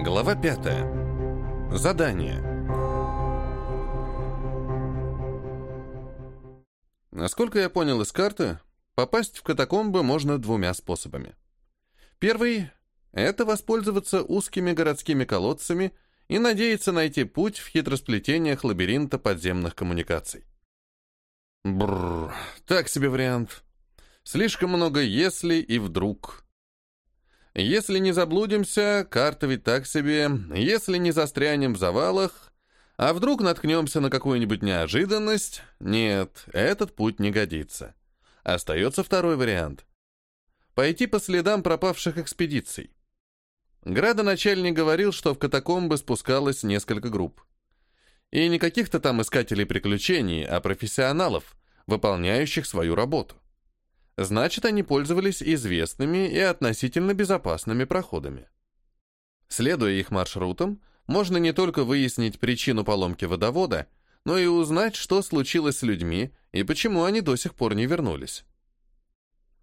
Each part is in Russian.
Глава 5. Задание. Насколько я понял из карты, попасть в катакомбы можно двумя способами. Первый — это воспользоваться узкими городскими колодцами и надеяться найти путь в хитросплетениях лабиринта подземных коммуникаций. Бррр, так себе вариант. Слишком много «если» и «вдруг». Если не заблудимся, карта ведь так себе. Если не застрянем в завалах, а вдруг наткнемся на какую-нибудь неожиданность, нет, этот путь не годится. Остается второй вариант. Пойти по следам пропавших экспедиций. Градоначальник говорил, что в катакомбы спускалось несколько групп. И не каких-то там искателей приключений, а профессионалов, выполняющих свою работу. Значит, они пользовались известными и относительно безопасными проходами. Следуя их маршрутам, можно не только выяснить причину поломки водовода, но и узнать, что случилось с людьми и почему они до сих пор не вернулись.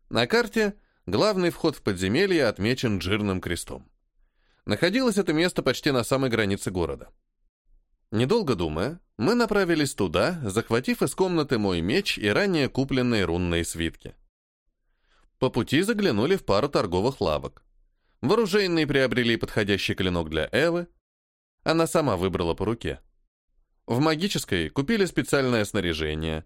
На карте главный вход в подземелье отмечен жирным крестом. Находилось это место почти на самой границе города. Недолго думая, мы направились туда, захватив из комнаты мой меч и ранее купленные рунные свитки. По пути заглянули в пару торговых лавок. Вооруженные приобрели подходящий клинок для Эвы. Она сама выбрала по руке. В магической купили специальное снаряжение.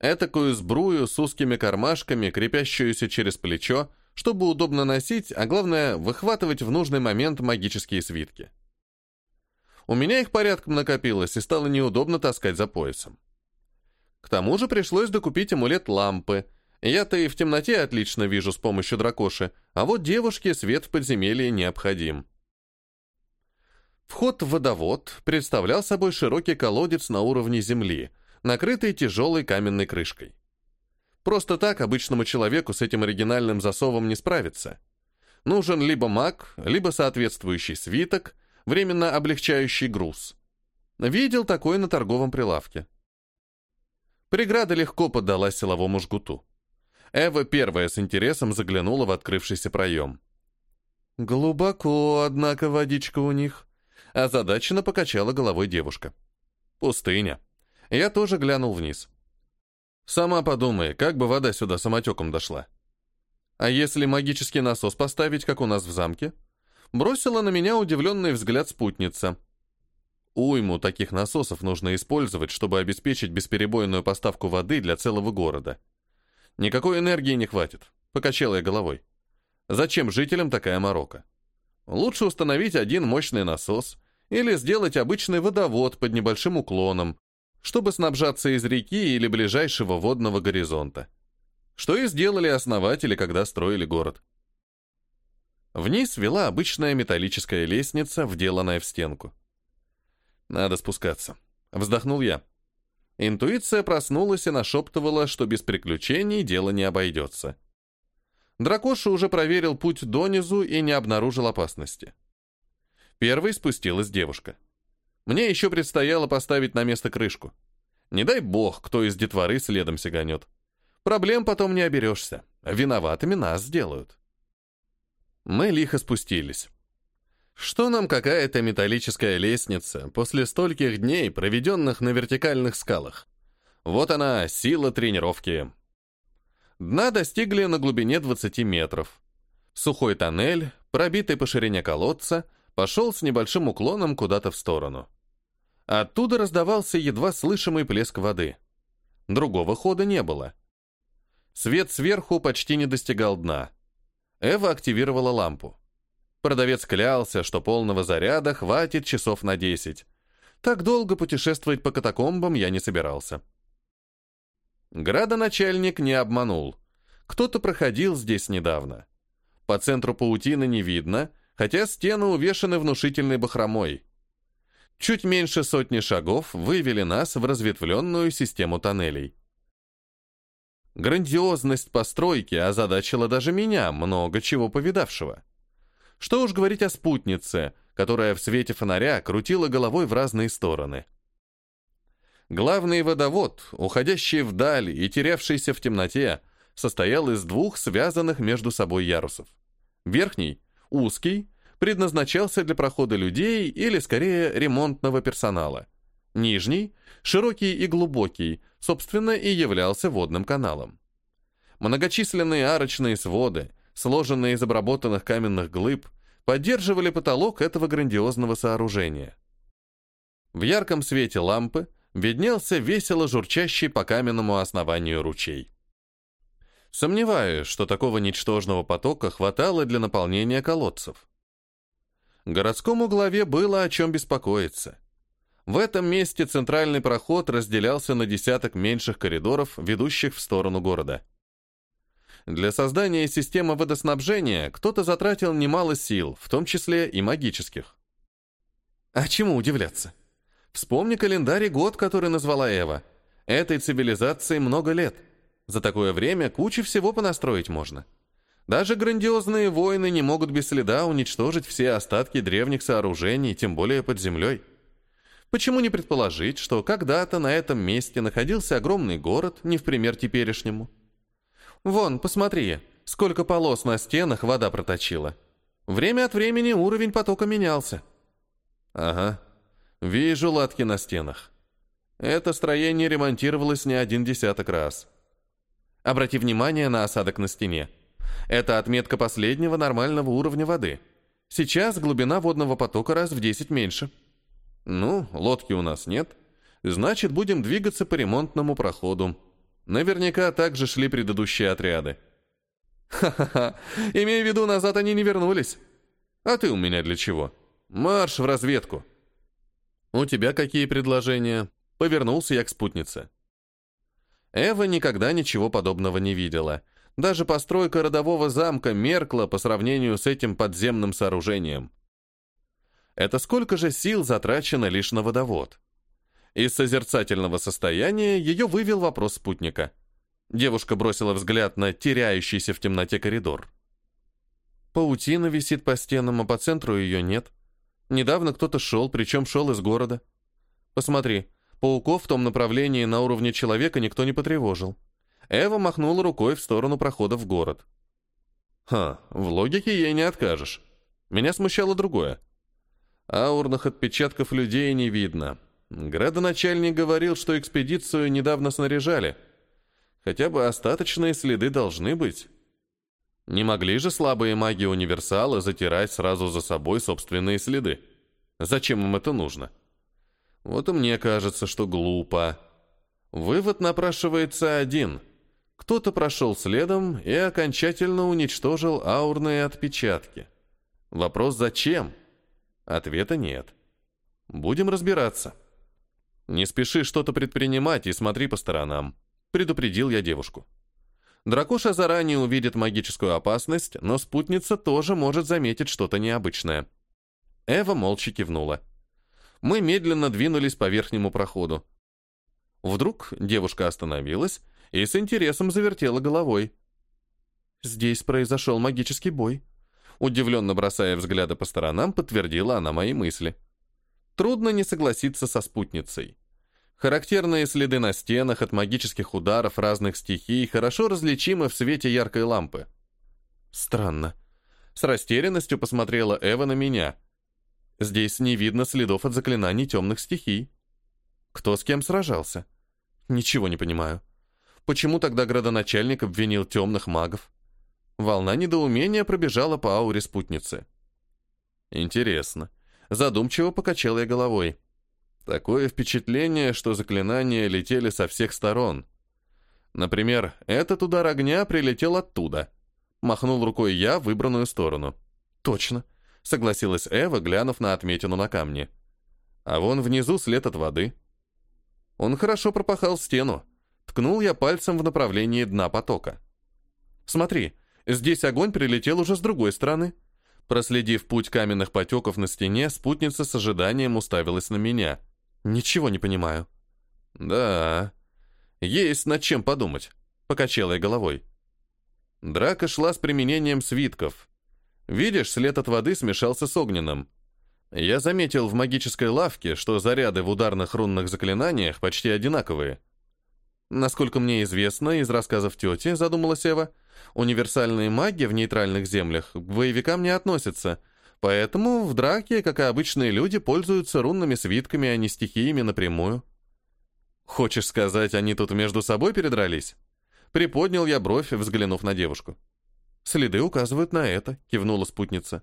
Этакую сбрую с узкими кармашками, крепящуюся через плечо, чтобы удобно носить, а главное, выхватывать в нужный момент магические свитки. У меня их порядком накопилось, и стало неудобно таскать за поясом. К тому же пришлось докупить амулет лампы — я-то и в темноте отлично вижу с помощью дракоши, а вот девушке свет в подземелье необходим. Вход в водовод представлял собой широкий колодец на уровне земли, накрытый тяжелой каменной крышкой. Просто так обычному человеку с этим оригинальным засовом не справиться. Нужен либо маг, либо соответствующий свиток, временно облегчающий груз. Видел такой на торговом прилавке. Преграда легко поддалась силовому жгуту. Эва первая с интересом заглянула в открывшийся проем. «Глубоко, однако, водичка у них», — озадаченно покачала головой девушка. «Пустыня». Я тоже глянул вниз. «Сама подумай, как бы вода сюда самотеком дошла. А если магический насос поставить, как у нас в замке?» Бросила на меня удивленный взгляд спутница. Уйму таких насосов нужно использовать, чтобы обеспечить бесперебойную поставку воды для целого города. Никакой энергии не хватит, покачала я головой. Зачем жителям такая морока? Лучше установить один мощный насос или сделать обычный водовод под небольшим уклоном, чтобы снабжаться из реки или ближайшего водного горизонта. Что и сделали основатели, когда строили город. Вниз вела обычная металлическая лестница, вделанная в стенку. Надо спускаться. Вздохнул я. Интуиция проснулась и нашептывала, что без приключений дело не обойдется. Дракоша уже проверил путь донизу и не обнаружил опасности. Первой спустилась девушка. Мне еще предстояло поставить на место крышку. Не дай бог, кто из детворы следом сиганет. Проблем потом не оберешься. Виноватыми нас сделают. Мы лихо спустились. Что нам какая-то металлическая лестница после стольких дней, проведенных на вертикальных скалах? Вот она, сила тренировки. Дна достигли на глубине 20 метров. Сухой тоннель, пробитый по ширине колодца, пошел с небольшим уклоном куда-то в сторону. Оттуда раздавался едва слышимый плеск воды. Другого хода не было. Свет сверху почти не достигал дна. Эва активировала лампу. Продавец клялся, что полного заряда хватит часов на 10. Так долго путешествовать по катакомбам я не собирался. Градоначальник не обманул. Кто-то проходил здесь недавно. По центру паутины не видно, хотя стены увешаны внушительной бахромой. Чуть меньше сотни шагов вывели нас в разветвленную систему тоннелей. Грандиозность постройки озадачила даже меня, много чего повидавшего. Что уж говорить о спутнице, которая в свете фонаря крутила головой в разные стороны. Главный водовод, уходящий вдаль и терявшийся в темноте, состоял из двух связанных между собой ярусов. Верхний, узкий, предназначался для прохода людей или, скорее, ремонтного персонала. Нижний, широкий и глубокий, собственно, и являлся водным каналом. Многочисленные арочные своды, сложенные из обработанных каменных глыб, поддерживали потолок этого грандиозного сооружения. В ярком свете лампы виднелся весело журчащий по каменному основанию ручей. Сомневаюсь, что такого ничтожного потока хватало для наполнения колодцев. Городскому главе было о чем беспокоиться. В этом месте центральный проход разделялся на десяток меньших коридоров, ведущих в сторону города. Для создания системы водоснабжения кто-то затратил немало сил, в том числе и магических. А чему удивляться? Вспомни календарь и год, который назвала Эва. Этой цивилизации много лет. За такое время кучу всего понастроить можно. Даже грандиозные войны не могут без следа уничтожить все остатки древних сооружений, тем более под землей. Почему не предположить, что когда-то на этом месте находился огромный город, не в пример теперешнему? Вон, посмотри, сколько полос на стенах вода проточила. Время от времени уровень потока менялся. Ага, Вижу латки на стенах. Это строение ремонтировалось не один десяток раз. Обрати внимание на осадок на стене. Это отметка последнего нормального уровня воды. Сейчас глубина водного потока раз в 10 меньше. Ну, лодки у нас нет. Значит, будем двигаться по ремонтному проходу. Наверняка также шли предыдущие отряды. Ха-ха-ха, имею в виду, назад они не вернулись. А ты у меня для чего? Марш в разведку. «У тебя какие предложения?» Повернулся я к спутнице. Эва никогда ничего подобного не видела. Даже постройка родового замка меркла по сравнению с этим подземным сооружением. Это сколько же сил затрачено лишь на водовод? Из созерцательного состояния ее вывел вопрос спутника. Девушка бросила взгляд на теряющийся в темноте коридор. Паутина висит по стенам, а по центру ее нет. Недавно кто-то шел, причем шел из города. Посмотри, пауков в том направлении на уровне человека никто не потревожил. Эва махнула рукой в сторону прохода в город. Ха, в логике ей не откажешь. Меня смущало другое. Аурных отпечатков людей не видно. Градоначальник говорил, что экспедицию недавно снаряжали. Хотя бы остаточные следы должны быть. Не могли же слабые маги-универсалы затирать сразу за собой собственные следы? Зачем им это нужно? Вот и мне кажется, что глупо. Вывод напрашивается один. Кто-то прошел следом и окончательно уничтожил аурные отпечатки. Вопрос «зачем?» Ответа нет. Будем разбираться. Не спеши что-то предпринимать и смотри по сторонам. Предупредил я девушку. Дракоша заранее увидит магическую опасность, но спутница тоже может заметить что-то необычное. Эва молча кивнула. Мы медленно двинулись по верхнему проходу. Вдруг девушка остановилась и с интересом завертела головой. «Здесь произошел магический бой», удивленно бросая взгляды по сторонам, подтвердила она мои мысли. Трудно не согласиться со спутницей. Характерные следы на стенах от магических ударов разных стихий хорошо различимы в свете яркой лампы. Странно. С растерянностью посмотрела Эва на меня. Здесь не видно следов от заклинаний темных стихий. Кто с кем сражался? Ничего не понимаю. Почему тогда градоначальник обвинил темных магов? Волна недоумения пробежала по ауре спутницы. Интересно. Задумчиво покачал я головой. Такое впечатление, что заклинания летели со всех сторон. Например, этот удар огня прилетел оттуда. Махнул рукой я в выбранную сторону. Точно, согласилась Эва, глянув на отметину на камне. А вон внизу след от воды. Он хорошо пропахал стену. Ткнул я пальцем в направлении дна потока. Смотри, здесь огонь прилетел уже с другой стороны. Проследив путь каменных потеков на стене, спутница с ожиданием уставилась на меня. Ничего не понимаю. Да, есть над чем подумать, покачала я головой. Драка шла с применением свитков. Видишь, след от воды смешался с огненным. Я заметил в магической лавке, что заряды в ударных рунных заклинаниях почти одинаковые. Насколько мне известно из рассказов тети, задумалась Эва, универсальные маги в нейтральных землях к боевикам не относятся, Поэтому в драке, как и обычные люди, пользуются рунными свитками, а не стихиями напрямую. Хочешь сказать, они тут между собой передрались? Приподнял я бровь, взглянув на девушку. Следы указывают на это, кивнула спутница.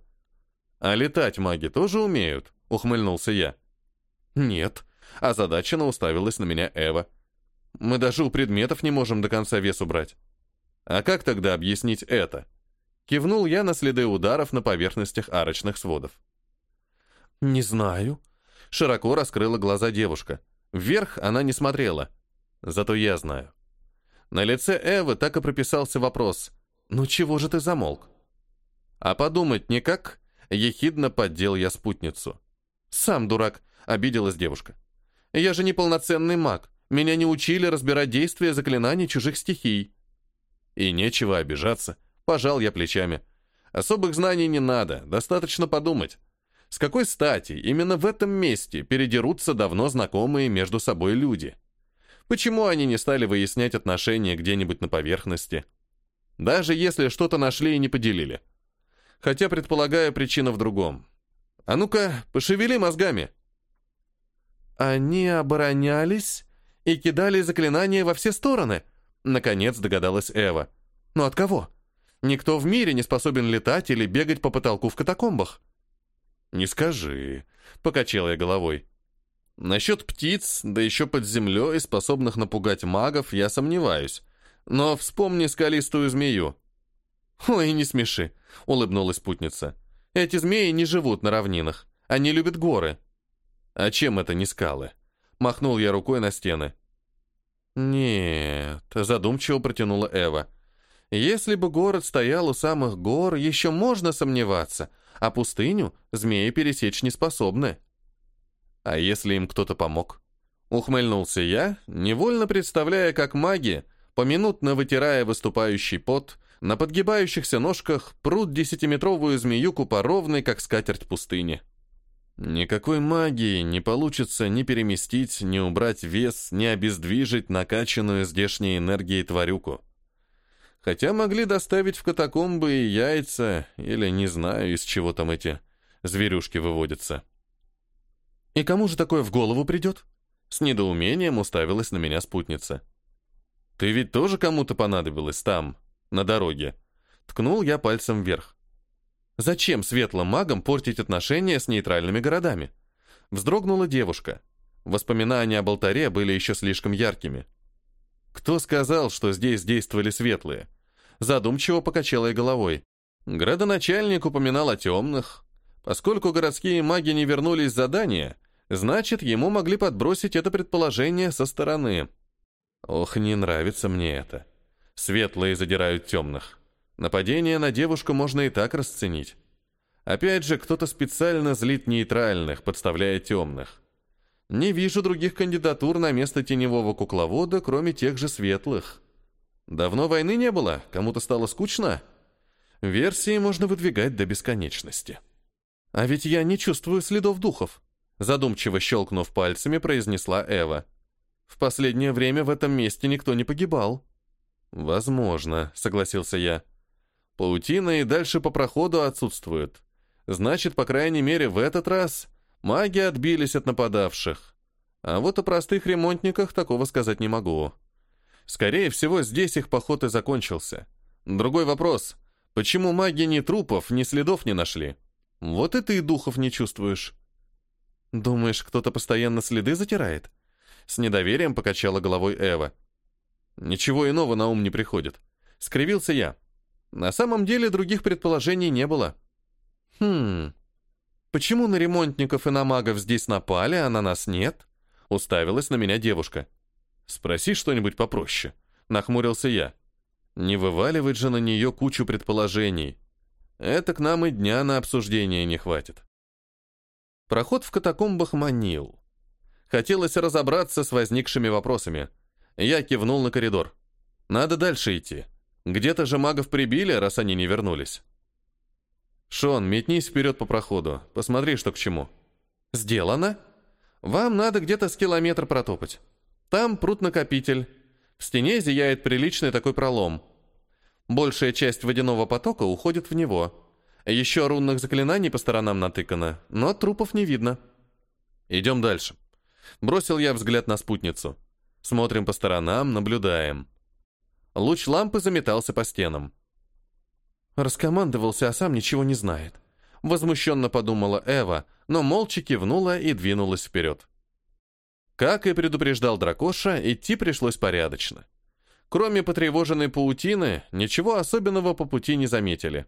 А летать маги тоже умеют, ухмыльнулся я. Нет, озадаченно уставилась на меня Эва. Мы даже у предметов не можем до конца вес убрать. А как тогда объяснить это? Кивнул я на следы ударов на поверхностях арочных сводов. «Не знаю». Широко раскрыла глаза девушка. Вверх она не смотрела. Зато я знаю. На лице Эвы так и прописался вопрос. «Ну чего же ты замолк?» «А подумать никак?» Ехидно поддел я спутницу. «Сам дурак», — обиделась девушка. «Я же не полноценный маг. Меня не учили разбирать действия заклинаний чужих стихий». И нечего обижаться. Пожал я плечами. Особых знаний не надо, достаточно подумать. С какой стати именно в этом месте передерутся давно знакомые между собой люди? Почему они не стали выяснять отношения где-нибудь на поверхности? Даже если что-то нашли и не поделили. Хотя, предполагаю, причина в другом. А ну-ка, пошевели мозгами. Они оборонялись и кидали заклинания во все стороны, наконец догадалась Эва. Но от кого? Никто в мире не способен летать или бегать по потолку в катакомбах. «Не скажи», — покачал я головой. Насчет птиц, да еще под землей, способных напугать магов, я сомневаюсь. Но вспомни скалистую змею. «Ой, не смеши», — улыбнулась спутница. «Эти змеи не живут на равнинах. Они любят горы». «А чем это не скалы?» Махнул я рукой на стены. «Нет», — задумчиво протянула Эва. Если бы город стоял у самых гор, еще можно сомневаться, а пустыню змеи пересечь не способны. А если им кто-то помог? Ухмыльнулся я, невольно представляя, как маги, поминутно вытирая выступающий пот, на подгибающихся ножках прут десятиметровую змеюку по ровной, как скатерть пустыни. Никакой магии не получится ни переместить, ни убрать вес, ни обездвижить накачанную здешней энергией тварюку. Хотя могли доставить в катакомбы и яйца, или не знаю, из чего там эти зверюшки выводятся. «И кому же такое в голову придет?» С недоумением уставилась на меня спутница. «Ты ведь тоже кому-то понадобилась там, на дороге?» Ткнул я пальцем вверх. «Зачем светлым магам портить отношения с нейтральными городами?» Вздрогнула девушка. Воспоминания об алтаре были еще слишком яркими. «Кто сказал, что здесь действовали светлые?» задумчиво покачала я головой. Градоначальник упоминал о темных. Поскольку городские маги не вернулись с задания, значит, ему могли подбросить это предположение со стороны. Ох, не нравится мне это. Светлые задирают темных. Нападение на девушку можно и так расценить. Опять же, кто-то специально злит нейтральных, подставляя темных. Не вижу других кандидатур на место теневого кукловода, кроме тех же светлых. Давно войны не было, кому-то стало скучно. Версии можно выдвигать до бесконечности. А ведь я не чувствую следов духов, задумчиво щелкнув пальцами, произнесла Эва. В последнее время в этом месте никто не погибал. Возможно, согласился я. Паутина и дальше по проходу отсутствуют. Значит, по крайней мере, в этот раз маги отбились от нападавших. А вот о простых ремонтниках такого сказать не могу. Скорее всего, здесь их поход и закончился. Другой вопрос. Почему маги ни трупов, ни следов не нашли? Вот и ты духов не чувствуешь. Думаешь, кто-то постоянно следы затирает? С недоверием покачала головой Эва. Ничего иного на ум не приходит. Скривился я. На самом деле других предположений не было. Хм. Почему на ремонтников и на магов здесь напали, а на нас нет? Уставилась на меня девушка. «Спроси что-нибудь попроще», — нахмурился я. «Не вываливать же на нее кучу предположений. Это к нам и дня на обсуждение не хватит». Проход в катакомбах манил. Хотелось разобраться с возникшими вопросами. Я кивнул на коридор. «Надо дальше идти. Где-то же магов прибили, раз они не вернулись». «Шон, метнись вперед по проходу. Посмотри, что к чему». «Сделано. Вам надо где-то с километр протопать». Там пруд-накопитель. В стене зияет приличный такой пролом. Большая часть водяного потока уходит в него. Еще рунных заклинаний по сторонам натыкано, но трупов не видно. Идем дальше. Бросил я взгляд на спутницу. Смотрим по сторонам, наблюдаем. Луч лампы заметался по стенам. Раскомандовался, а сам ничего не знает. Возмущенно подумала Эва, но молча кивнула и двинулась вперед. Как и предупреждал Дракоша, идти пришлось порядочно. Кроме потревоженной паутины, ничего особенного по пути не заметили.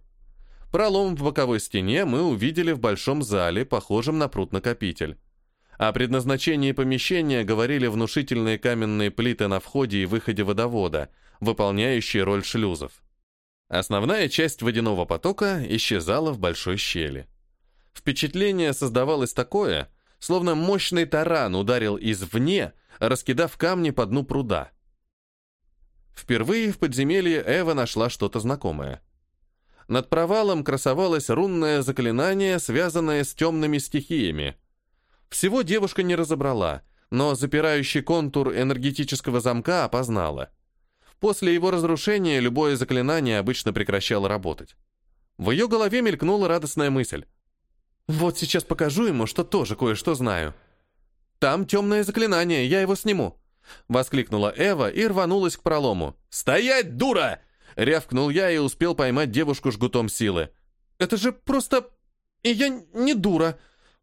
Пролом в боковой стене мы увидели в большом зале, похожем на пруд-накопитель. О предназначении помещения говорили внушительные каменные плиты на входе и выходе водовода, выполняющие роль шлюзов. Основная часть водяного потока исчезала в большой щели. Впечатление создавалось такое, словно мощный таран ударил извне, раскидав камни по дну пруда. Впервые в подземелье Эва нашла что-то знакомое. Над провалом красовалось рунное заклинание, связанное с темными стихиями. Всего девушка не разобрала, но запирающий контур энергетического замка опознала. После его разрушения любое заклинание обычно прекращало работать. В ее голове мелькнула радостная мысль. «Вот сейчас покажу ему, что тоже кое-что знаю». «Там темное заклинание, я его сниму», — воскликнула Эва и рванулась к пролому. «Стоять, дура!» — рявкнул я и успел поймать девушку жгутом силы. «Это же просто... И я не дура!»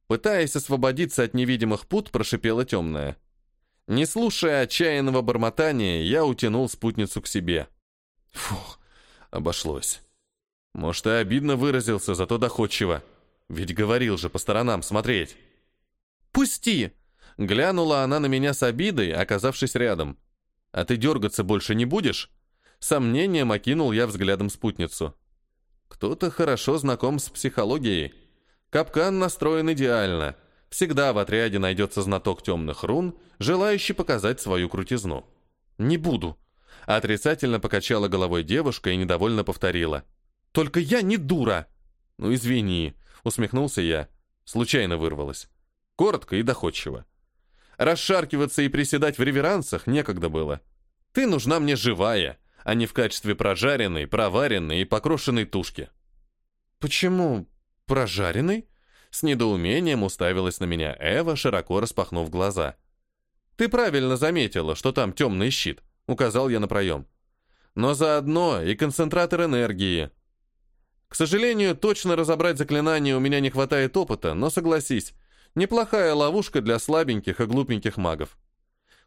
Пытаясь освободиться от невидимых пут, прошипела темная. Не слушая отчаянного бормотания, я утянул спутницу к себе. Фух, обошлось. Может, и обидно выразился, зато доходчиво. Ведь говорил же по сторонам смотреть. «Пусти!» Глянула она на меня с обидой, оказавшись рядом. «А ты дергаться больше не будешь?» Сомнением окинул я взглядом спутницу. Кто-то хорошо знаком с психологией. Капкан настроен идеально. Всегда в отряде найдется знаток темных рун, желающий показать свою крутизну. «Не буду», — отрицательно покачала головой девушка и недовольно повторила. «Только я не дура!» «Ну, извини», — усмехнулся я. Случайно вырвалось. Коротко и доходчиво. Расшаркиваться и приседать в реверансах некогда было. Ты нужна мне живая, а не в качестве прожаренной, проваренной и покрошенной тушки. «Почему прожаренной?» С недоумением уставилась на меня Эва, широко распахнув глаза. «Ты правильно заметила, что там темный щит», — указал я на проем. «Но заодно и концентратор энергии». К сожалению, точно разобрать заклинание у меня не хватает опыта, но согласись, неплохая ловушка для слабеньких и глупеньких магов.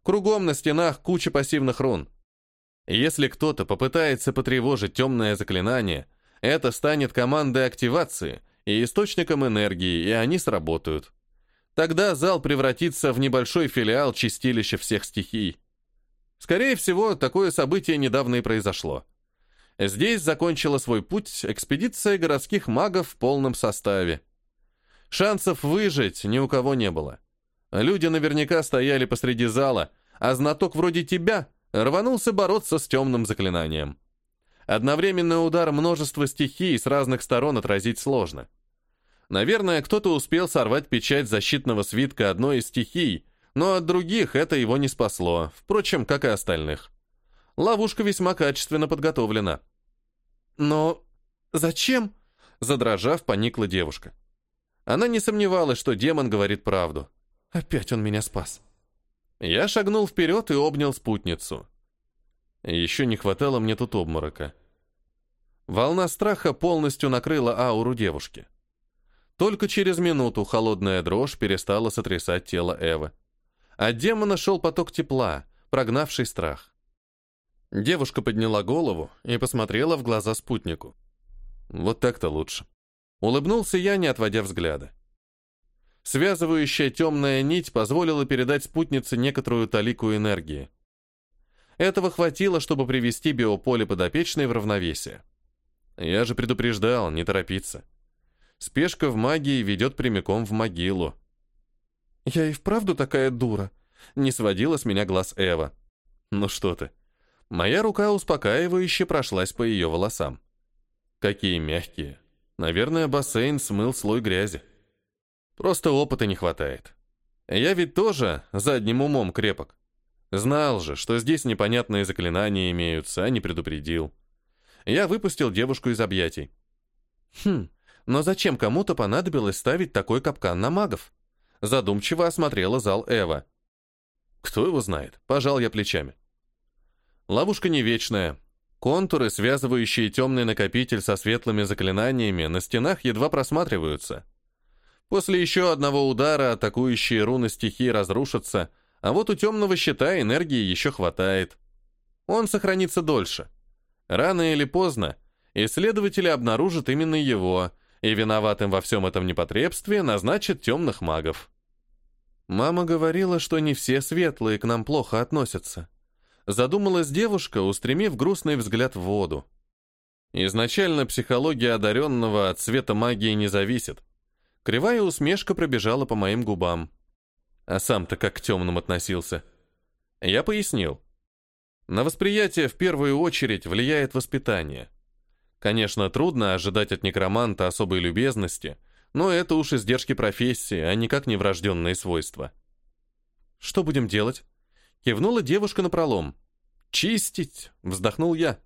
Кругом на стенах куча пассивных рун. Если кто-то попытается потревожить темное заклинание, это станет командой активации и источником энергии, и они сработают. Тогда зал превратится в небольшой филиал чистилища всех стихий. Скорее всего, такое событие недавно и произошло. Здесь закончила свой путь экспедиция городских магов в полном составе. Шансов выжить ни у кого не было. Люди наверняка стояли посреди зала, а знаток вроде тебя рванулся бороться с темным заклинанием. Одновременный удар множества стихий с разных сторон отразить сложно. Наверное, кто-то успел сорвать печать защитного свитка одной из стихий, но от других это его не спасло, впрочем, как и остальных. Ловушка весьма качественно подготовлена. «Но зачем?» Задрожав, поникла девушка. Она не сомневалась, что демон говорит правду. «Опять он меня спас». Я шагнул вперед и обнял спутницу. Еще не хватало мне тут обморока. Волна страха полностью накрыла ауру девушки. Только через минуту холодная дрожь перестала сотрясать тело Эвы. От демона шел поток тепла, прогнавший страх. Девушка подняла голову и посмотрела в глаза спутнику. Вот так-то лучше. Улыбнулся я, не отводя взгляда. Связывающая темная нить позволила передать спутнице некоторую талику энергии. Этого хватило, чтобы привести биополе подопечной в равновесие. Я же предупреждал, не торопиться. Спешка в магии ведет прямиком в могилу. «Я и вправду такая дура», — не сводила с меня глаз Эва. «Ну что ты». Моя рука успокаивающе прошлась по ее волосам. Какие мягкие. Наверное, бассейн смыл слой грязи. Просто опыта не хватает. Я ведь тоже задним умом крепок. Знал же, что здесь непонятные заклинания имеются, а не предупредил. Я выпустил девушку из объятий. Хм, Но зачем кому-то понадобилось ставить такой капкан на магов? Задумчиво осмотрела зал Эва. Кто его знает? Пожал я плечами. Ловушка не вечная. Контуры, связывающие темный накопитель со светлыми заклинаниями, на стенах едва просматриваются. После еще одного удара атакующие руны стихии разрушатся, а вот у темного щита энергии еще хватает. Он сохранится дольше. Рано или поздно исследователи обнаружат именно его, и виноватым во всем этом непотребстве назначат темных магов. Мама говорила, что не все светлые к нам плохо относятся. Задумалась девушка, устремив грустный взгляд в воду. Изначально психология одаренного от цвета магии не зависит. Кривая усмешка пробежала по моим губам. А сам-то как к темным относился. Я пояснил. На восприятие в первую очередь влияет воспитание. Конечно, трудно ожидать от некроманта особой любезности, но это уж издержки профессии, а никак не врожденные свойства. «Что будем делать?» Кивнула девушка на пролом. «Чистить!» — вздохнул я.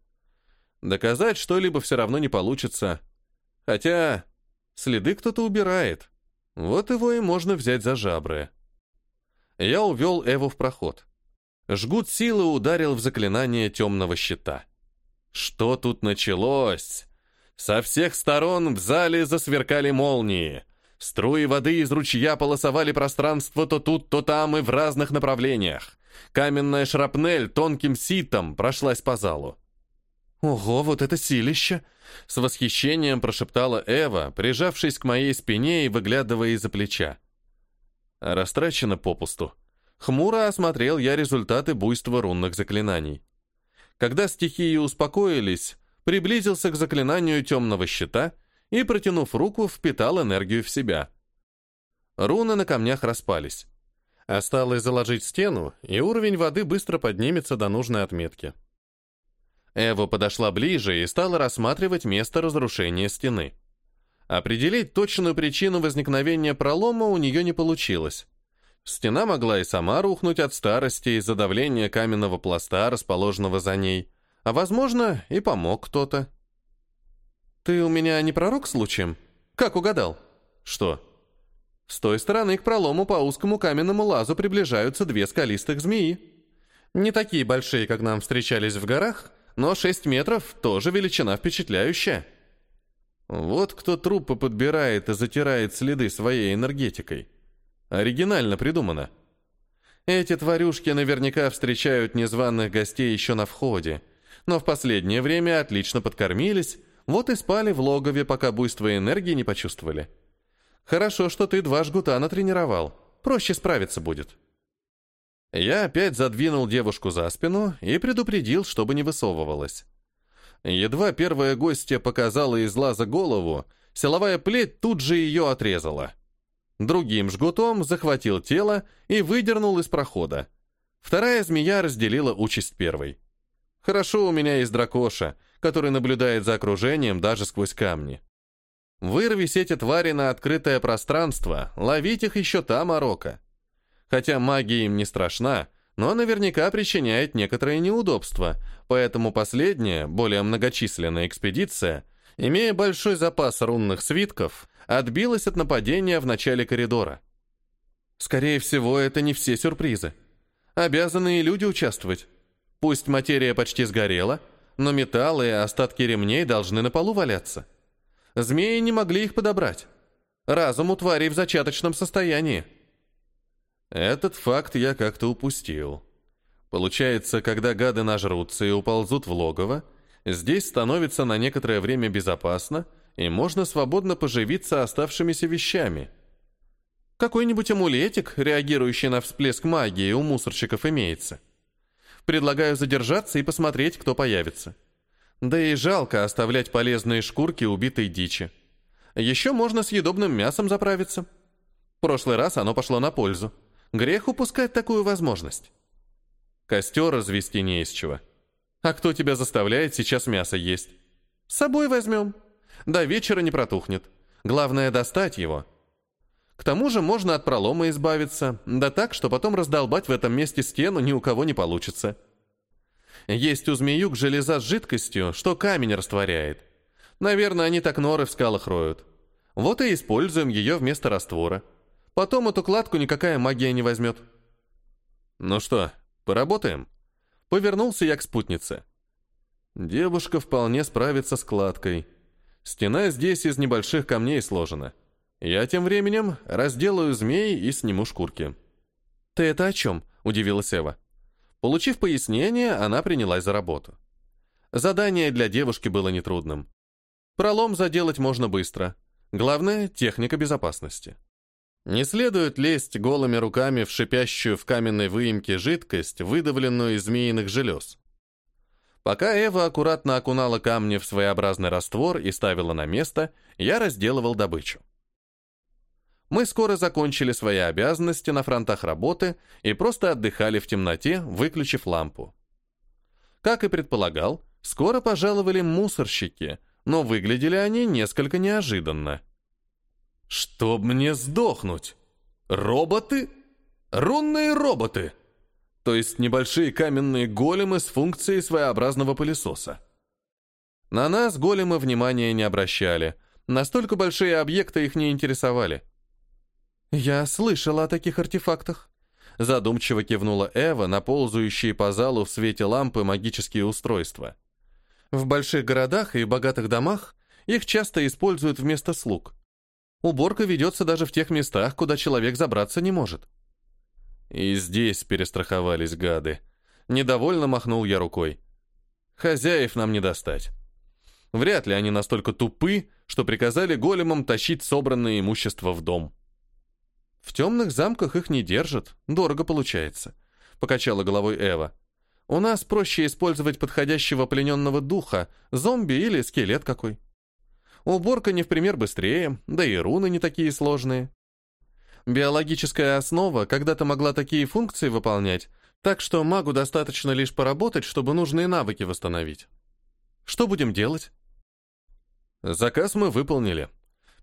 «Доказать что-либо все равно не получится. Хотя следы кто-то убирает. Вот его и можно взять за жабры». Я увел Эву в проход. Жгут силы ударил в заклинание темного щита. Что тут началось? Со всех сторон в зале засверкали молнии. Струи воды из ручья полосовали пространство то тут, то там и в разных направлениях. Каменная шрапнель тонким ситом прошлась по залу. «Ого, вот это силище!» С восхищением прошептала Эва, прижавшись к моей спине и выглядывая из-за плеча. Растрачено попусту. Хмуро осмотрел я результаты буйства рунных заклинаний. Когда стихии успокоились, приблизился к заклинанию темного щита и, протянув руку, впитал энергию в себя. Руны на камнях распались. Осталось заложить стену, и уровень воды быстро поднимется до нужной отметки. Эва подошла ближе и стала рассматривать место разрушения стены. Определить точную причину возникновения пролома у нее не получилось. Стена могла и сама рухнуть от старости из-за давления каменного пласта, расположенного за ней, а, возможно, и помог кто-то. «Ты у меня не пророк случаем? Как угадал?» «Что?» С той стороны к пролому по узкому каменному лазу приближаются две скалистых змеи. Не такие большие, как нам встречались в горах, но 6 метров тоже величина впечатляющая. Вот кто трупы подбирает и затирает следы своей энергетикой. Оригинально придумано. Эти тварюшки наверняка встречают незваных гостей еще на входе, но в последнее время отлично подкормились, вот и спали в логове, пока буйство энергии не почувствовали. Хорошо, что ты два жгута натренировал. Проще справиться будет. Я опять задвинул девушку за спину и предупредил, чтобы не высовывалась. Едва первая гостья показала из лаза голову, силовая плеть тут же ее отрезала. Другим жгутом захватил тело и выдернул из прохода. Вторая змея разделила участь первой. Хорошо у меня есть дракоша, который наблюдает за окружением даже сквозь камни. Вырвись эти твари на открытое пространство, ловить их еще та морока. Хотя магия им не страшна, но наверняка причиняет некоторые неудобства, поэтому последняя, более многочисленная экспедиция, имея большой запас рунных свитков, отбилась от нападения в начале коридора. Скорее всего, это не все сюрпризы. Обязанные люди участвовать. Пусть материя почти сгорела, но металлы и остатки ремней должны на полу валяться. Змеи не могли их подобрать. Разум у тварей в зачаточном состоянии. Этот факт я как-то упустил. Получается, когда гады нажрутся и уползут в логово, здесь становится на некоторое время безопасно, и можно свободно поживиться оставшимися вещами. Какой-нибудь амулетик, реагирующий на всплеск магии, у мусорщиков имеется. Предлагаю задержаться и посмотреть, кто появится. Да и жалко оставлять полезные шкурки убитой дичи. Еще можно съедобным мясом заправиться. В прошлый раз оно пошло на пользу. Грех упускать такую возможность. Костер развести не из чего. А кто тебя заставляет сейчас мясо есть? С собой возьмем. До вечера не протухнет. Главное достать его. К тому же можно от пролома избавиться, да так, что потом раздолбать в этом месте стену ни у кого не получится. Есть у змеюк железа с жидкостью, что камень растворяет. Наверное, они так норы в скалах роют. Вот и используем ее вместо раствора. Потом эту кладку никакая магия не возьмет. Ну что, поработаем? Повернулся я к спутнице. Девушка вполне справится с кладкой. Стена здесь из небольших камней сложена. Я тем временем разделаю змей и сниму шкурки. «Ты это о чем?» – удивилась Эва. Получив пояснение, она принялась за работу. Задание для девушки было нетрудным. Пролом заделать можно быстро. Главное – техника безопасности. Не следует лезть голыми руками в шипящую в каменной выемке жидкость, выдавленную из змеиных желез. Пока Эва аккуратно окунала камни в своеобразный раствор и ставила на место, я разделывал добычу. Мы скоро закончили свои обязанности на фронтах работы и просто отдыхали в темноте, выключив лампу. Как и предполагал, скоро пожаловали мусорщики, но выглядели они несколько неожиданно. «Чтоб мне сдохнуть! Роботы? Рунные роботы!» То есть небольшие каменные големы с функцией своеобразного пылесоса. На нас големы внимания не обращали, настолько большие объекты их не интересовали – «Я слышала о таких артефактах», — задумчиво кивнула Эва на ползающие по залу в свете лампы магические устройства. «В больших городах и богатых домах их часто используют вместо слуг. Уборка ведется даже в тех местах, куда человек забраться не может». И здесь перестраховались гады. Недовольно махнул я рукой. Хозяев нам не достать. Вряд ли они настолько тупы, что приказали големам тащить собранное имущество в дом. В темных замках их не держат, дорого получается, покачала головой Эва. У нас проще использовать подходящего плененного духа, зомби или скелет какой. Уборка не в пример быстрее, да и руны не такие сложные. Биологическая основа когда-то могла такие функции выполнять, так что магу достаточно лишь поработать, чтобы нужные навыки восстановить. Что будем делать? Заказ мы выполнили.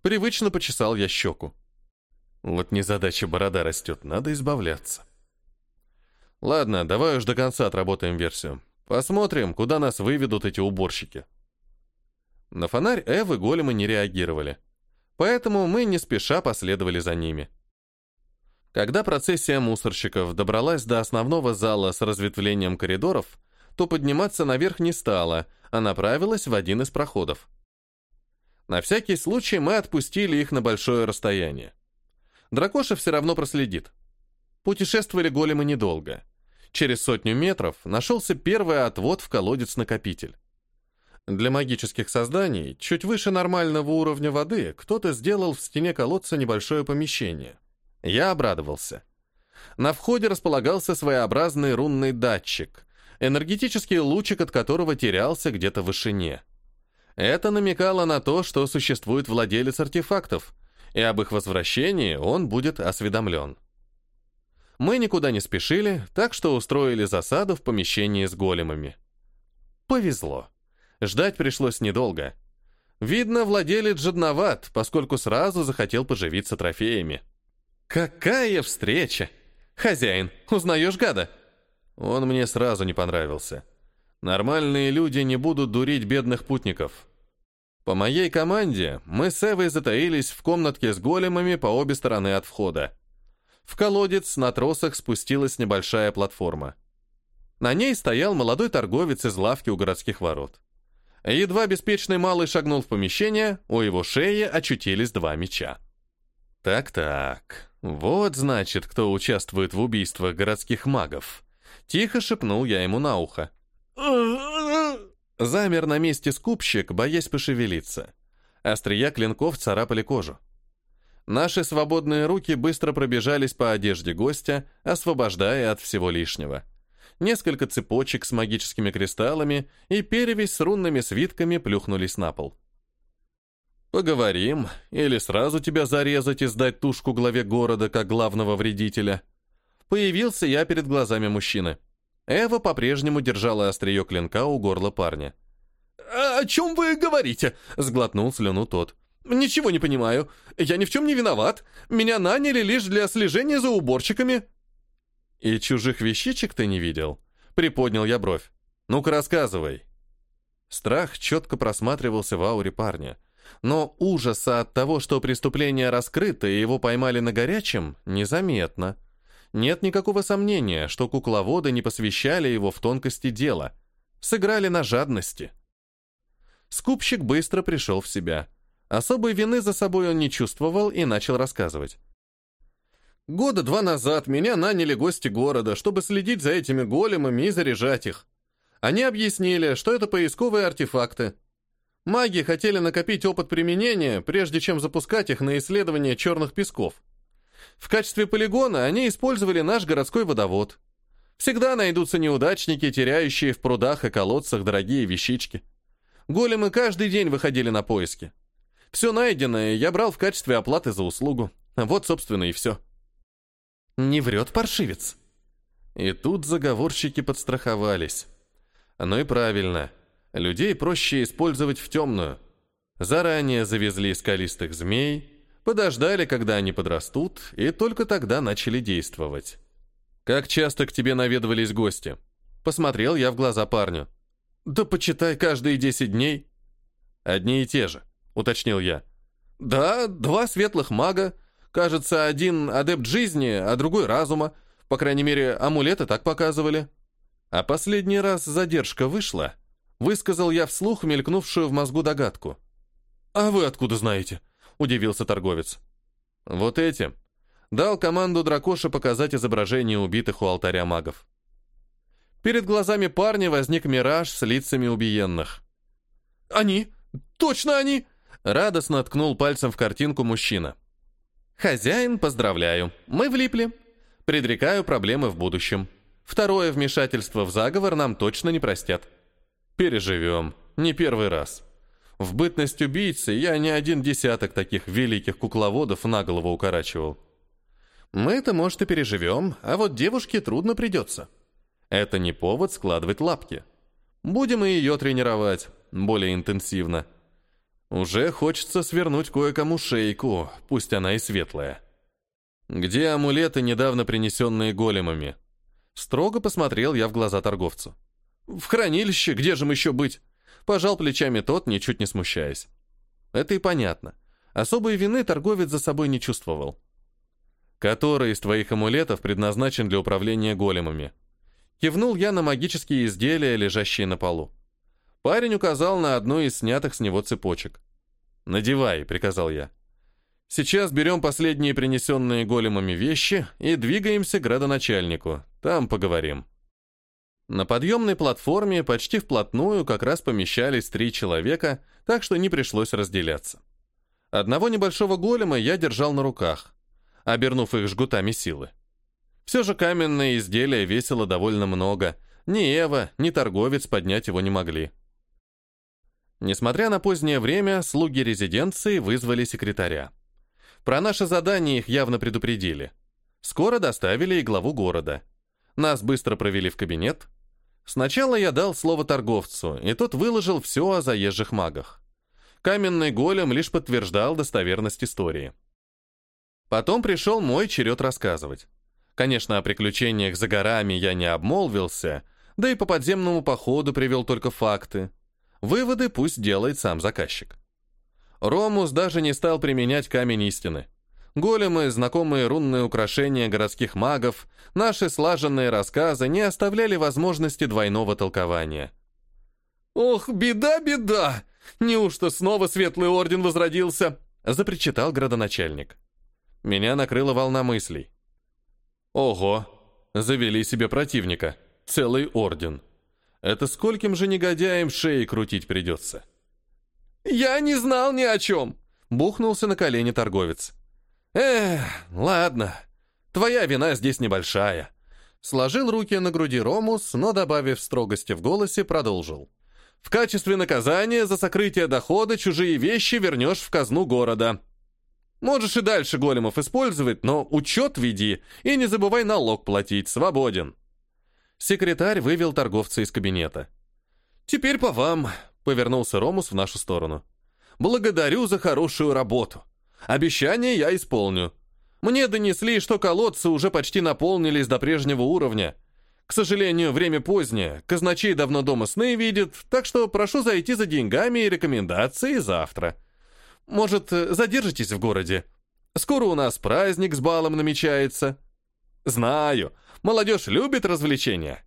Привычно почесал я щеку. Вот незадача борода растет, надо избавляться. Ладно, давай уж до конца отработаем версию. Посмотрим, куда нас выведут эти уборщики. На фонарь Эвы големы не реагировали. Поэтому мы не спеша последовали за ними. Когда процессия мусорщиков добралась до основного зала с разветвлением коридоров, то подниматься наверх не стала, а направилась в один из проходов. На всякий случай мы отпустили их на большое расстояние. Дракоша все равно проследит. Путешествовали големы недолго. Через сотню метров нашелся первый отвод в колодец-накопитель. Для магических созданий, чуть выше нормального уровня воды, кто-то сделал в стене колодца небольшое помещение. Я обрадовался. На входе располагался своеобразный рунный датчик, энергетический лучик от которого терялся где-то в вышине. Это намекало на то, что существует владелец артефактов, и об их возвращении он будет осведомлен. Мы никуда не спешили, так что устроили засаду в помещении с големами. Повезло. Ждать пришлось недолго. Видно, владелец жадноват, поскольку сразу захотел поживиться трофеями. «Какая встреча! Хозяин, узнаешь гада?» Он мне сразу не понравился. Нормальные люди не будут дурить бедных путников. По моей команде мы с Эвой затаились в комнатке с големами по обе стороны от входа. В колодец на тросах спустилась небольшая платформа. На ней стоял молодой торговец из лавки у городских ворот. Едва беспечный малый шагнул в помещение, у его шеи очутились два меча. «Так-так, вот значит, кто участвует в убийствах городских магов», — тихо шепнул я ему на ухо. Замер на месте скупщик, боясь пошевелиться. Острия клинков царапали кожу. Наши свободные руки быстро пробежались по одежде гостя, освобождая от всего лишнего. Несколько цепочек с магическими кристаллами и перевесь с рунными свитками плюхнулись на пол. «Поговорим, или сразу тебя зарезать и сдать тушку главе города как главного вредителя?» Появился я перед глазами мужчины. Эва по-прежнему держала острие клинка у горла парня. «А «О чем вы говорите?» — сглотнул слюну тот. «Ничего не понимаю. Я ни в чем не виноват. Меня наняли лишь для слежения за уборщиками». «И чужих вещичек ты не видел?» — приподнял я бровь. «Ну-ка рассказывай». Страх четко просматривался в ауре парня. Но ужаса от того, что преступление раскрыто и его поймали на горячем, незаметно. Нет никакого сомнения, что кукловоды не посвящали его в тонкости дела. Сыграли на жадности. Скупщик быстро пришел в себя. Особой вины за собой он не чувствовал и начал рассказывать. Года два назад меня наняли гости города, чтобы следить за этими големами и заряжать их. Они объяснили, что это поисковые артефакты. Маги хотели накопить опыт применения, прежде чем запускать их на исследование черных песков. В качестве полигона они использовали наш городской водовод. Всегда найдутся неудачники, теряющие в прудах и колодцах дорогие вещички. Големы каждый день выходили на поиски. Все найденное я брал в качестве оплаты за услугу. Вот, собственно, и все. Не врет паршивец. И тут заговорщики подстраховались. Ну и правильно. Людей проще использовать в темную. Заранее завезли скалистых змей, подождали, когда они подрастут, и только тогда начали действовать. «Как часто к тебе наведывались гости?» Посмотрел я в глаза парню. «Да почитай, каждые десять дней». «Одни и те же», — уточнил я. «Да, два светлых мага, Кажется, один адепт жизни, а другой разума. По крайней мере, амулеты так показывали. А последний раз задержка вышла. Высказал я вслух мелькнувшую в мозгу догадку. «А вы откуда знаете?» – удивился торговец. «Вот эти». Дал команду Дракоша показать изображение убитых у алтаря магов. Перед глазами парня возник мираж с лицами убиенных. «Они! Точно они!» Радостно ткнул пальцем в картинку мужчина. «Хозяин, поздравляю, мы влипли. Предрекаю проблемы в будущем. Второе вмешательство в заговор нам точно не простят. Переживем. Не первый раз. В бытность убийцы я не один десяток таких великих кукловодов на голову укорачивал. Мы-то, может, и переживем, а вот девушке трудно придется. Это не повод складывать лапки. Будем и ее тренировать, более интенсивно. Уже хочется свернуть кое-кому шейку, пусть она и светлая. Где амулеты, недавно принесенные големами? Строго посмотрел я в глаза торговцу. В хранилище, где же им еще быть? Пожал плечами тот, ничуть не смущаясь. Это и понятно. Особой вины торговец за собой не чувствовал. Который из твоих амулетов предназначен для управления големами? Кивнул я на магические изделия, лежащие на полу. Парень указал на одну из снятых с него цепочек. «Надевай», — приказал я. «Сейчас берем последние принесенные големами вещи и двигаемся к градоначальнику. Там поговорим». На подъемной платформе почти вплотную как раз помещались три человека, так что не пришлось разделяться. Одного небольшого голема я держал на руках, обернув их жгутами силы. Все же каменное изделие весило довольно много. Ни Эва, ни торговец поднять его не могли. Несмотря на позднее время, слуги резиденции вызвали секретаря. Про наше задание их явно предупредили. Скоро доставили и главу города. Нас быстро провели в кабинет. Сначала я дал слово торговцу, и тот выложил все о заезжих магах. Каменный голем лишь подтверждал достоверность истории. Потом пришел мой черед рассказывать. Конечно, о приключениях за горами я не обмолвился, да и по подземному походу привел только факты. Выводы пусть делает сам заказчик. Ромус даже не стал применять камень истины. Големы, знакомые рунные украшения городских магов, наши слаженные рассказы не оставляли возможности двойного толкования. «Ох, беда, беда! Неужто снова Светлый Орден возродился?» — запричитал градоначальник. Меня накрыла волна мыслей. «Ого! Завели себе противника. Целый Орден. Это скольким же негодяям шеи крутить придется? «Я не знал ни о чем!» — бухнулся на колени торговец. «Эх, ладно, твоя вина здесь небольшая». Сложил руки на груди Ромус, но, добавив строгости в голосе, продолжил. «В качестве наказания за сокрытие дохода чужие вещи вернешь в казну города. Можешь и дальше големов использовать, но учет веди и не забывай налог платить, свободен». Секретарь вывел торговца из кабинета. «Теперь по вам», — повернулся Ромус в нашу сторону. «Благодарю за хорошую работу. Обещание я исполню. Мне донесли, что колодцы уже почти наполнились до прежнего уровня. К сожалению, время позднее, казначей давно дома сны видит, так что прошу зайти за деньгами и рекомендацией завтра. Может, задержитесь в городе? Скоро у нас праздник с балом намечается. Знаю, молодежь любит развлечения.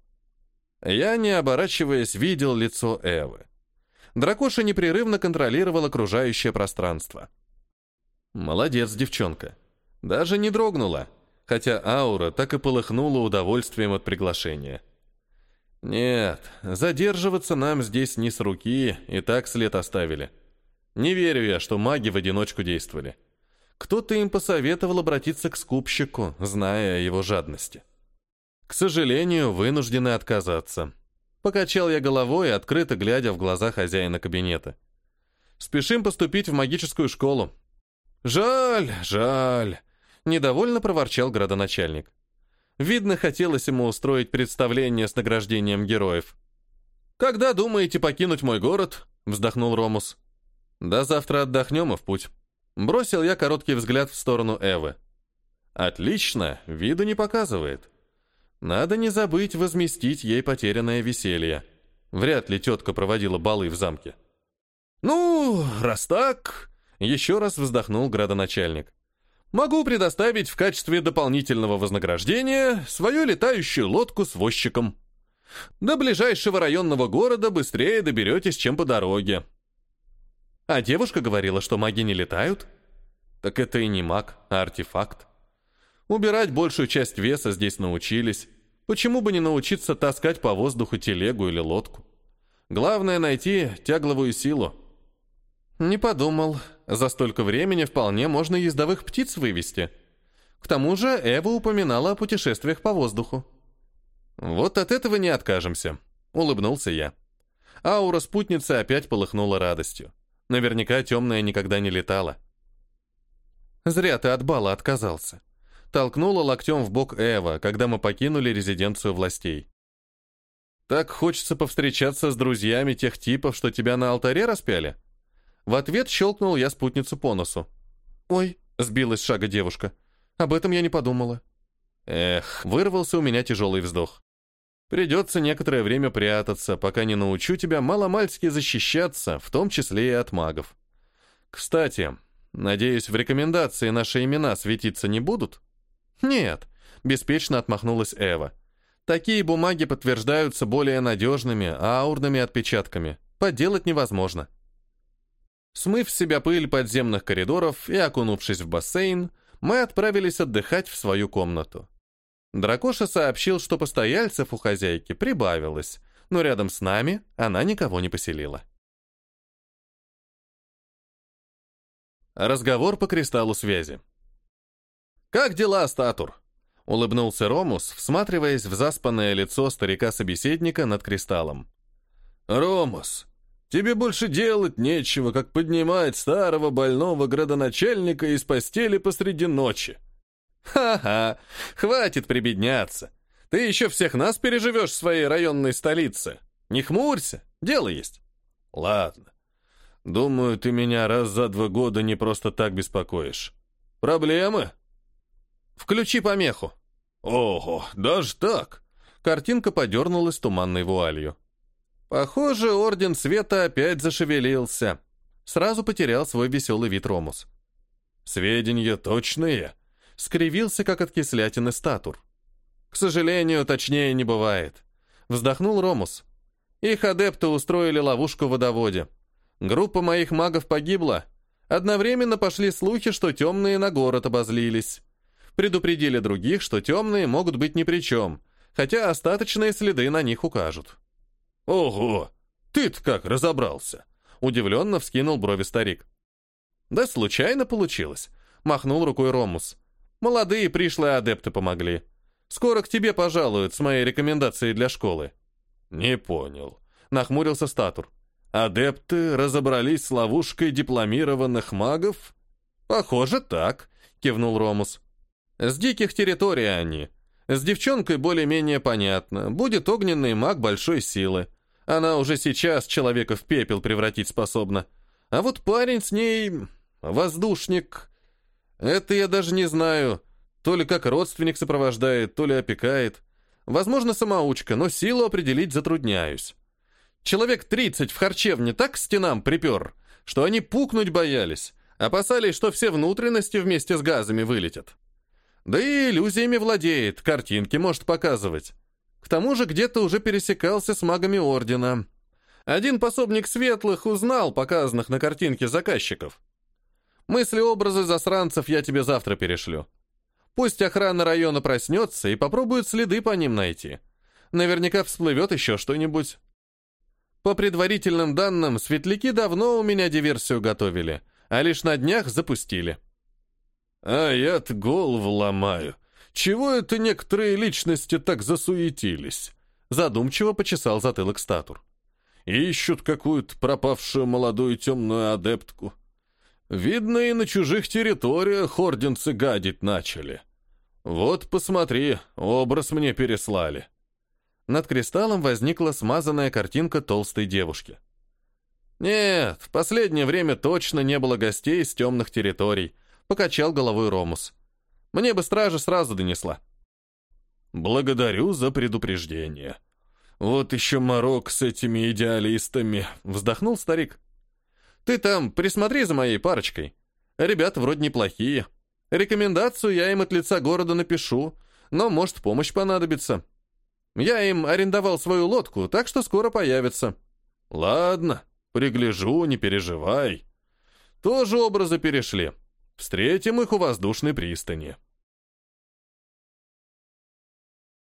Я, не оборачиваясь, видел лицо Эвы. Дракоша непрерывно контролировал окружающее пространство. Молодец, девчонка. Даже не дрогнула, хотя аура так и полыхнула удовольствием от приглашения. Нет, задерживаться нам здесь не с руки, и так след оставили. Не верю я, что маги в одиночку действовали. Кто-то им посоветовал обратиться к скупщику, зная о его жадности. К сожалению, вынуждены отказаться. Покачал я головой, открыто глядя в глаза хозяина кабинета. Спешим поступить в магическую школу. Жаль, жаль. Недовольно проворчал градоначальник. Видно, хотелось ему устроить представление с награждением героев. «Когда думаете покинуть мой город?» — вздохнул Ромус. «Да завтра отдохнем и в путь». Бросил я короткий взгляд в сторону Эвы. «Отлично, виду не показывает. Надо не забыть возместить ей потерянное веселье. Вряд ли тетка проводила балы в замке». «Ну, раз так...» — еще раз вздохнул градоначальник. «Могу предоставить в качестве дополнительного вознаграждения свою летающую лодку с возчиком. До ближайшего районного города быстрее доберетесь, чем по дороге. А девушка говорила, что маги не летают? Так это и не маг, а артефакт. Убирать большую часть веса здесь научились. Почему бы не научиться таскать по воздуху телегу или лодку? Главное найти тягловую силу. Не подумал. За столько времени вполне можно ездовых птиц вывести. К тому же Эва упоминала о путешествиях по воздуху. Вот от этого не откажемся, улыбнулся я. Аура спутницы опять полыхнула радостью. Наверняка темная никогда не летала. «Зря ты от бала отказался», — толкнула локтем в бок Эва, когда мы покинули резиденцию властей. «Так хочется повстречаться с друзьями тех типов, что тебя на алтаре распяли?» В ответ щелкнул я спутницу по носу. «Ой», — сбилась с шага девушка, — «об этом я не подумала». Эх, вырвался у меня тяжелый вздох. Придется некоторое время прятаться, пока не научу тебя маломальски защищаться, в том числе и от магов. Кстати, надеюсь, в рекомендации наши имена светиться не будут? Нет, беспечно отмахнулась Эва. Такие бумаги подтверждаются более надежными, аурными отпечатками. Подделать невозможно. Смыв с себя пыль подземных коридоров и окунувшись в бассейн, мы отправились отдыхать в свою комнату. Дракоша сообщил, что постояльцев у хозяйки прибавилось, но рядом с нами она никого не поселила. Разговор по кристаллу связи. «Как дела, Статур?» — улыбнулся Ромус, всматриваясь в заспанное лицо старика-собеседника над кристаллом. «Ромус, тебе больше делать нечего, как поднимать старого больного градоначальника из постели посреди ночи», «Ха-ха, хватит прибедняться. Ты еще всех нас переживешь в своей районной столице. Не хмурься, дело есть». «Ладно. Думаю, ты меня раз за два года не просто так беспокоишь. Проблемы?» «Включи помеху». «Ого, даже так?» Картинка подернулась туманной вуалью. Похоже, Орден Света опять зашевелился. Сразу потерял свой веселый вид Ромус. «Сведения точные?» скривился, как от кислятины статур. «К сожалению, точнее не бывает», — вздохнул Ромус. «Их адепты устроили ловушку в водоводе. Группа моих магов погибла. Одновременно пошли слухи, что темные на город обозлились. Предупредили других, что темные могут быть ни при чем, хотя остаточные следы на них укажут». «Ого! Ты-то как разобрался?» — удивленно вскинул брови старик. «Да случайно получилось», — махнул рукой Ромус. Молодые пришлые адепты помогли. Скоро к тебе пожалуют с моей рекомендацией для школы». «Не понял», — нахмурился Статур. «Адепты разобрались с ловушкой дипломированных магов?» «Похоже, так», — кивнул Ромус. «С диких территорий они. С девчонкой более-менее понятно. Будет огненный маг большой силы. Она уже сейчас человека в пепел превратить способна. А вот парень с ней... воздушник... Это я даже не знаю. То ли как родственник сопровождает, то ли опекает. Возможно, самоучка, но силу определить затрудняюсь. Человек 30 в харчевне так к стенам припер, что они пукнуть боялись, Опасались, что все внутренности вместе с газами вылетят. Да и иллюзиями владеет, картинки может показывать. К тому же где-то уже пересекался с магами Ордена. Один пособник светлых узнал показанных на картинке заказчиков. Мысли-образы засранцев я тебе завтра перешлю. Пусть охрана района проснется и попробует следы по ним найти. Наверняка всплывет еще что-нибудь. По предварительным данным, светляки давно у меня диверсию готовили, а лишь на днях запустили. А я-то голову ломаю. Чего это некоторые личности так засуетились? Задумчиво почесал затылок статур. Ищут какую-то пропавшую молодую темную адептку. Видно, и на чужих территориях орденцы гадить начали. Вот посмотри, образ мне переслали. Над кристаллом возникла смазанная картинка толстой девушки. «Нет, в последнее время точно не было гостей с темных территорий», — покачал головой Ромус. «Мне бы стража сразу донесла». «Благодарю за предупреждение. Вот еще морок с этими идеалистами», — вздохнул старик. «Ты там присмотри за моей парочкой. Ребята вроде неплохие. Рекомендацию я им от лица города напишу, но, может, помощь понадобится». Я им арендовал свою лодку, так что скоро появится. Ладно, пригляжу, не переживай. Тоже образы перешли. Встретим их у воздушной пристани.